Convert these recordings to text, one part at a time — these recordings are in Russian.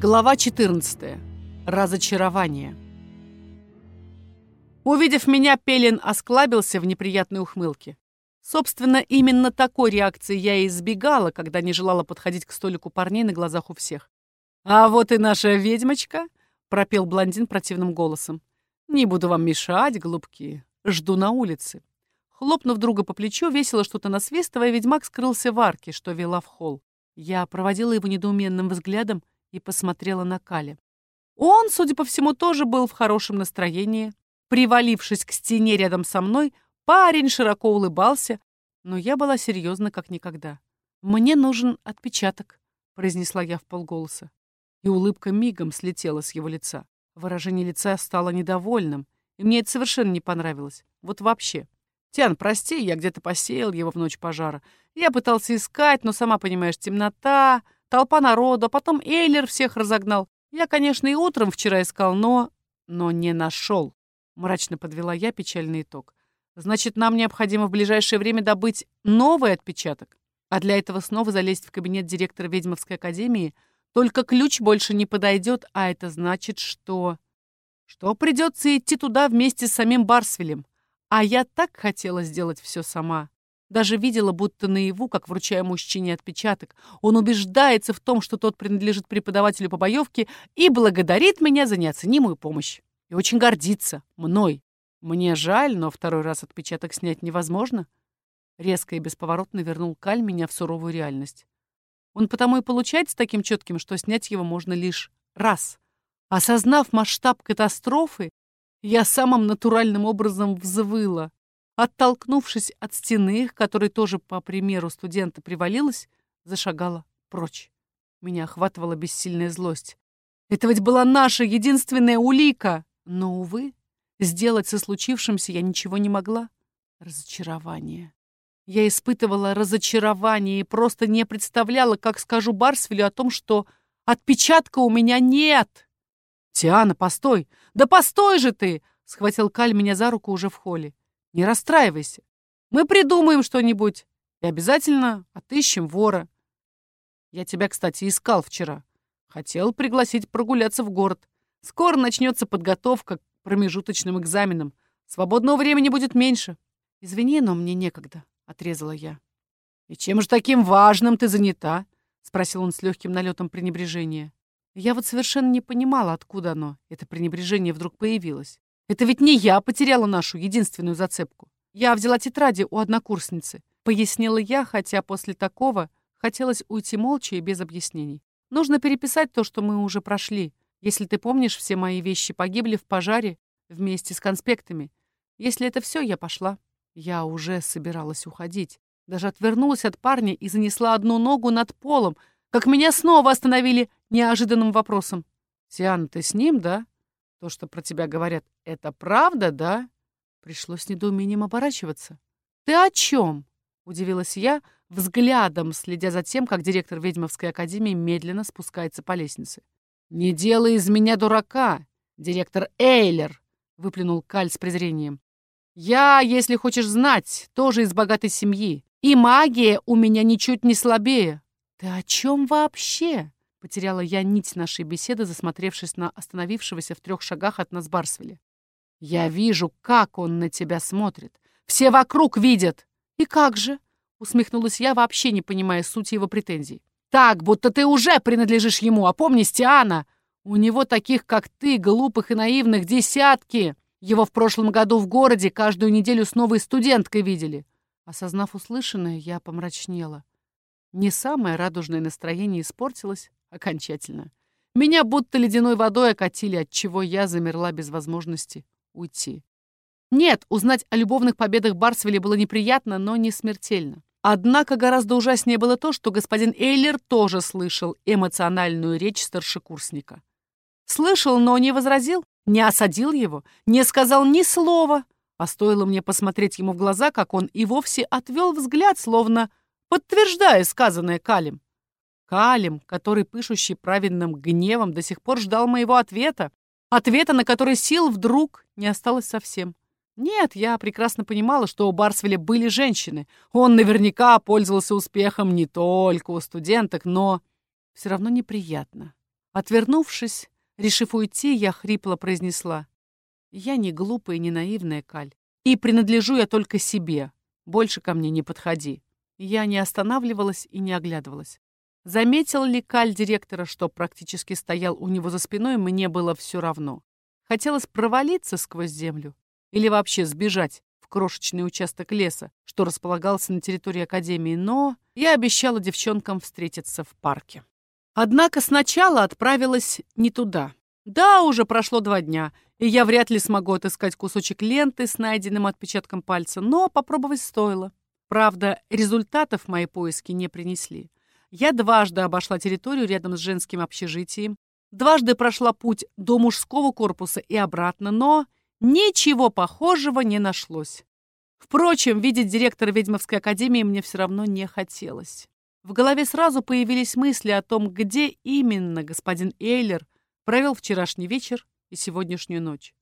Глава 14. Разочарование. Увидев меня, Пелин осклабился в неприятной ухмылке. Собственно, именно такой реакции я и избегала, когда не желала подходить к столику парней на глазах у всех. «А вот и наша ведьмочка!» — пропел блондин противным голосом. «Не буду вам мешать, голубки. Жду на улице». Хлопнув друга по плечу, весело что-то насвистывая, ведьмак скрылся в арке, что вела в холл. Я проводила его недоуменным взглядом и посмотрела на Кали. Он, судя по всему, тоже был в хорошем настроении. Привалившись к стене рядом со мной, парень широко улыбался, но я была серьезна как никогда. «Мне нужен отпечаток», — произнесла я в полголоса. И улыбка мигом слетела с его лица. Выражение лица стало недовольным, и мне это совершенно не понравилось. Вот вообще. «Тян, прости, я где-то посеял его в ночь пожара. Я пытался искать, но, сама понимаешь, темнота, толпа народу, а потом Эйлер всех разогнал. Я, конечно, и утром вчера искал, но... но не нашел. Мрачно подвела я печальный итог. Значит, нам необходимо в ближайшее время добыть новый отпечаток. А для этого снова залезть в кабинет директора Ведьмовской академии. Только ключ больше не подойдет, а это значит, что... Что придется идти туда вместе с самим Барсвелем. А я так хотела сделать все сама. Даже видела, будто наяву, как вручая мужчине отпечаток. Он убеждается в том, что тот принадлежит преподавателю по боевке и благодарит меня за неоценимую помощь. И очень гордится мной. Мне жаль, но второй раз отпечаток снять невозможно. Резко и бесповоротно вернул Каль меня в суровую реальность. Он потому и получается таким четким, что снять его можно лишь раз. Осознав масштаб катастрофы, я самым натуральным образом взвыла. Оттолкнувшись от стены, которой тоже, по примеру студента, привалилась, зашагала прочь. Меня охватывала бессильная злость. Это ведь была наша единственная улика. Но, увы, сделать со случившимся я ничего не могла. Разочарование. Я испытывала разочарование и просто не представляла, как скажу Барсвелю о том, что отпечатка у меня нет. «Тиана, постой! Да постой же ты!» — схватил Каль меня за руку уже в холле. Не расстраивайся. Мы придумаем что-нибудь и обязательно отыщем вора. Я тебя, кстати, искал вчера. Хотел пригласить прогуляться в город. Скоро начнется подготовка к промежуточным экзаменам. Свободного времени будет меньше. Извини, но мне некогда, — отрезала я. «И чем же таким важным ты занята?» — спросил он с легким налетом пренебрежения. Я вот совершенно не понимала, откуда оно, это пренебрежение вдруг появилось. Это ведь не я потеряла нашу единственную зацепку. Я взяла тетради у однокурсницы. Пояснила я, хотя после такого хотелось уйти молча и без объяснений. Нужно переписать то, что мы уже прошли. Если ты помнишь, все мои вещи погибли в пожаре вместе с конспектами. Если это все, я пошла. Я уже собиралась уходить. Даже отвернулась от парня и занесла одну ногу над полом, как меня снова остановили неожиданным вопросом. «Тиана, ты с ним, да?» То, что про тебя говорят, это правда, да? Пришлось недоумением оборачиваться. Ты о чем? Удивилась я, взглядом следя за тем, как директор ведьмовской академии медленно спускается по лестнице. «Не делай из меня дурака, директор Эйлер!» — выплюнул Каль с презрением. «Я, если хочешь знать, тоже из богатой семьи, и магия у меня ничуть не слабее». «Ты о чем вообще?» Потеряла я нить нашей беседы, засмотревшись на остановившегося в трех шагах от нас Барсвеля. «Я вижу, как он на тебя смотрит. Все вокруг видят!» «И как же?» — усмехнулась я, вообще не понимая сути его претензий. «Так, будто ты уже принадлежишь ему, а помни, Стиана, у него таких, как ты, глупых и наивных, десятки. Его в прошлом году в городе каждую неделю с новой студенткой видели». Осознав услышанное, я помрачнела. Не самое радужное настроение испортилось, окончательно. Меня будто ледяной водой окатили, от чего я замерла без возможности уйти. Нет, узнать о любовных победах Барсвеля было неприятно, но не смертельно. Однако гораздо ужаснее было то, что господин Эйлер тоже слышал эмоциональную речь старшекурсника. Слышал, но не возразил, не осадил его, не сказал ни слова. А стоило мне посмотреть ему в глаза, как он и вовсе отвел взгляд, словно подтверждая сказанное Калим. Калим, который, пышущий праведным гневом, до сих пор ждал моего ответа. Ответа, на который сил вдруг не осталось совсем. Нет, я прекрасно понимала, что у Барсвеля были женщины. Он наверняка пользовался успехом не только у студенток, но все равно неприятно. Отвернувшись, решив уйти, я хрипло произнесла. Я не глупая и не наивная, Каль. И принадлежу я только себе. Больше ко мне не подходи. Я не останавливалась и не оглядывалась. Заметил ли Каль директора, что практически стоял у него за спиной, мне было все равно. Хотелось провалиться сквозь землю или вообще сбежать в крошечный участок леса, что располагался на территории Академии, но я обещала девчонкам встретиться в парке. Однако сначала отправилась не туда. Да, уже прошло два дня, и я вряд ли смогу отыскать кусочек ленты с найденным отпечатком пальца, но попробовать стоило. Правда, результатов мои поиски не принесли. Я дважды обошла территорию рядом с женским общежитием, дважды прошла путь до мужского корпуса и обратно, но ничего похожего не нашлось. Впрочем, видеть директора ведьмовской академии мне все равно не хотелось. В голове сразу появились мысли о том, где именно господин Эйлер провел вчерашний вечер и сегодняшнюю ночь.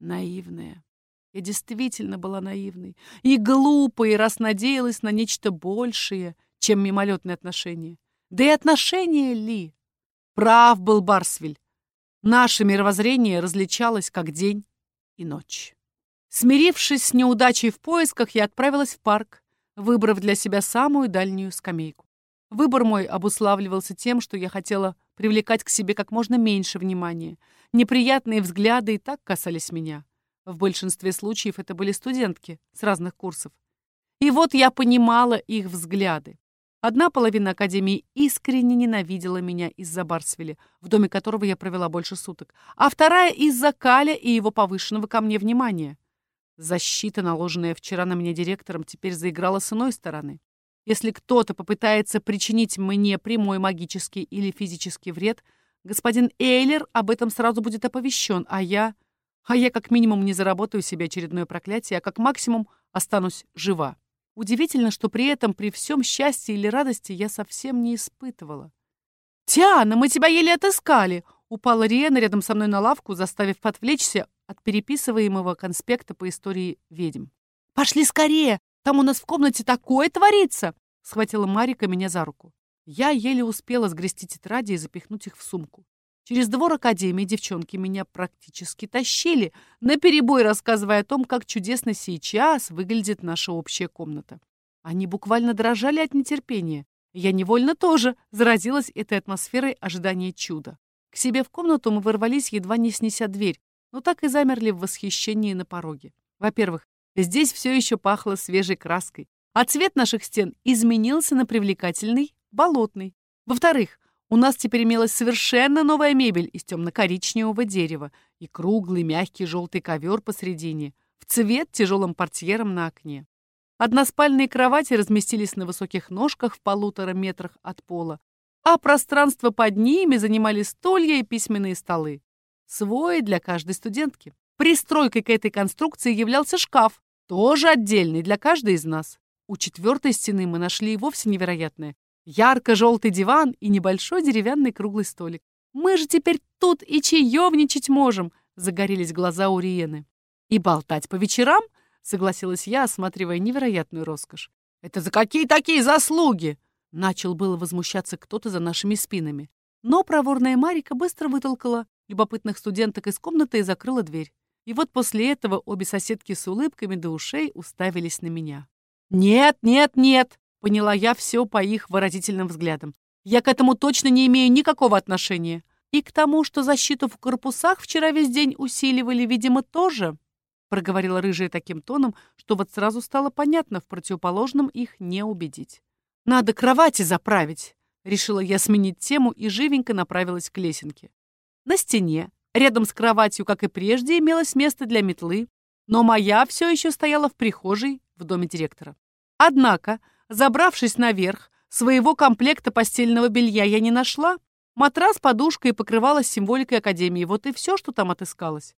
Наивная. Я действительно была наивной. И глупой, раз надеялась на нечто большее, чем мимолетные отношения. Да и отношения ли? Прав был Барсвель. Наше мировоззрение различалось как день и ночь. Смирившись с неудачей в поисках, я отправилась в парк, выбрав для себя самую дальнюю скамейку. Выбор мой обуславливался тем, что я хотела привлекать к себе как можно меньше внимания. Неприятные взгляды и так касались меня. В большинстве случаев это были студентки с разных курсов. И вот я понимала их взгляды. Одна половина Академии искренне ненавидела меня из-за Барсвеля, в доме которого я провела больше суток, а вторая — из-за Каля и его повышенного ко мне внимания. Защита, наложенная вчера на меня директором, теперь заиграла с иной стороны. Если кто-то попытается причинить мне прямой магический или физический вред, господин Эйлер об этом сразу будет оповещен, а я... А я как минимум не заработаю себе очередное проклятие, а как максимум останусь жива. Удивительно, что при этом, при всем счастье или радости, я совсем не испытывала. «Тиана, мы тебя еле отыскали!» Упала Риэна рядом со мной на лавку, заставив отвлечься от переписываемого конспекта по истории ведьм. «Пошли скорее! Там у нас в комнате такое творится!» Схватила Марика меня за руку. Я еле успела сгрести тетради и запихнуть их в сумку. Через двор Академии девчонки меня практически тащили, наперебой рассказывая о том, как чудесно сейчас выглядит наша общая комната. Они буквально дрожали от нетерпения. Я невольно тоже заразилась этой атмосферой ожидания чуда. К себе в комнату мы ворвались, едва не снеся дверь, но так и замерли в восхищении на пороге. Во-первых, здесь все еще пахло свежей краской, а цвет наших стен изменился на привлекательный, болотный. Во-вторых, у нас теперь имелась совершенно новая мебель из темно-коричневого дерева и круглый мягкий желтый ковер посредине, в цвет тяжелым портьером на окне. Односпальные кровати разместились на высоких ножках в полутора метрах от пола, а пространство под ними занимали стулья и письменные столы. Свой для каждой студентки. Пристройкой к этой конструкции являлся шкаф, тоже отдельный для каждой из нас. У четвертой стены мы нашли и вовсе невероятное Ярко-желтый диван и небольшой деревянный круглый столик. Мы же теперь тут и чаевничать можем, загорелись глаза у Риены. И болтать по вечерам, согласилась я, осматривая невероятную роскошь. Это за какие такие заслуги? Начал было возмущаться кто-то за нашими спинами. Но проворная Марика быстро вытолкала любопытных студенток из комнаты и закрыла дверь. И вот после этого обе соседки с улыбками до ушей уставились на меня. «Нет, нет, нет!» Поняла я все по их выразительным взглядам. Я к этому точно не имею никакого отношения. И к тому, что защиту в корпусах вчера весь день усиливали, видимо, тоже, проговорила рыжая таким тоном, что вот сразу стало понятно, в противоположном их не убедить. Надо кровати заправить, решила я сменить тему и живенько направилась к лесенке. На стене, рядом с кроватью, как и прежде, имелось место для метлы, но моя все еще стояла в прихожей в доме директора. Однако Забравшись наверх, своего комплекта постельного белья я не нашла. Матрас, подушка и покрывало с символикой Академии. Вот и все, что там отыскалось.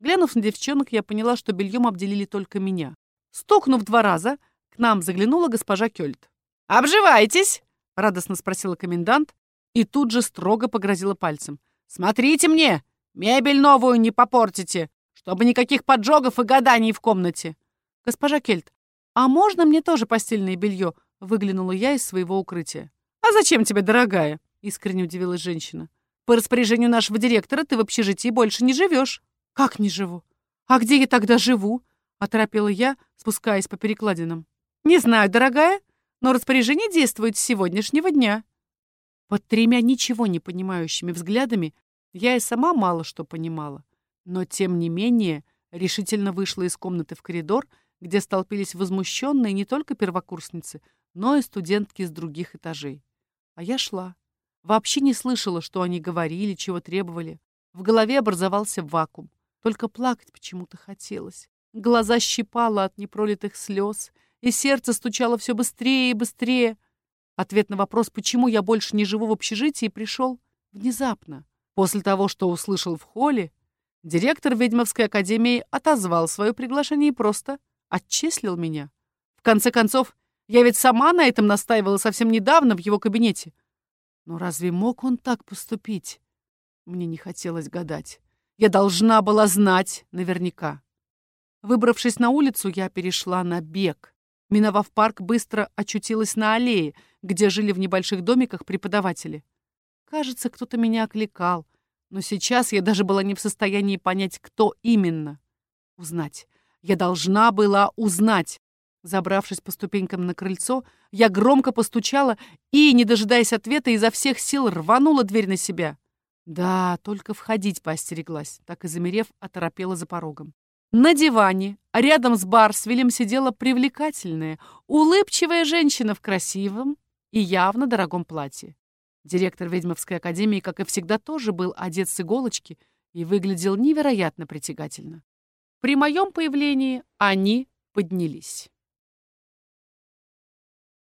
Глянув на девчонок, я поняла, что бельем обделили только меня. Стукнув два раза, к нам заглянула госпожа Кёльт. «Обживайтесь!» — радостно спросила комендант и тут же строго погрозила пальцем. «Смотрите мне! Мебель новую не попортите, чтобы никаких поджогов и гаданий в комнате!» «Госпожа Кельт, «А можно мне тоже постельное белье?» — выглянула я из своего укрытия. «А зачем тебе, дорогая?» — искренне удивилась женщина. По распоряжению нашего директора ты в общежитии больше не живешь. Как не живу? А где я тогда живу? Оторопела я, спускаясь по перекладинам. Не знаю, дорогая, но распоряжение действует с сегодняшнего дня. Под тремя ничего не понимающими взглядами я и сама мало что понимала. Но, тем не менее, решительно вышла из комнаты в коридор, где столпились возмущенные не только первокурсницы, но и студентки из других этажей. А я шла. Вообще не слышала, что они говорили, чего требовали. В голове образовался вакуум. Только плакать почему-то хотелось. Глаза щипало от непролитых слез, и сердце стучало все быстрее и быстрее. Ответ на вопрос, почему я больше не живу в общежитии, пришел внезапно. После того, что услышал в холле, директор Ведьмовской академии отозвал свое приглашение и просто отчислил меня. В конце концов, я ведь сама на этом настаивала совсем недавно в его кабинете. Но разве мог он так поступить? Мне не хотелось гадать. Я должна была знать наверняка. Выбравшись на улицу, я перешла на бег. Миновав парк, быстро очутилась на аллее, где жили в небольших домиках преподаватели. Кажется, кто-то меня окликал, но сейчас я даже была не в состоянии понять, кто именно. Узнать. Я должна была узнать. Забравшись по ступенькам на крыльцо, я громко постучала и, не дожидаясь ответа, изо всех сил рванула дверь на себя. Да, только входить поостереглась, так и замерев, оторопела за порогом. На диване, рядом с Барсвелем, сидела привлекательная, улыбчивая женщина в красивом и явно дорогом платье. Директор ведьмовской академии, как и всегда, тоже был одет с иголочки и выглядел невероятно притягательно. При моем появлении они поднялись.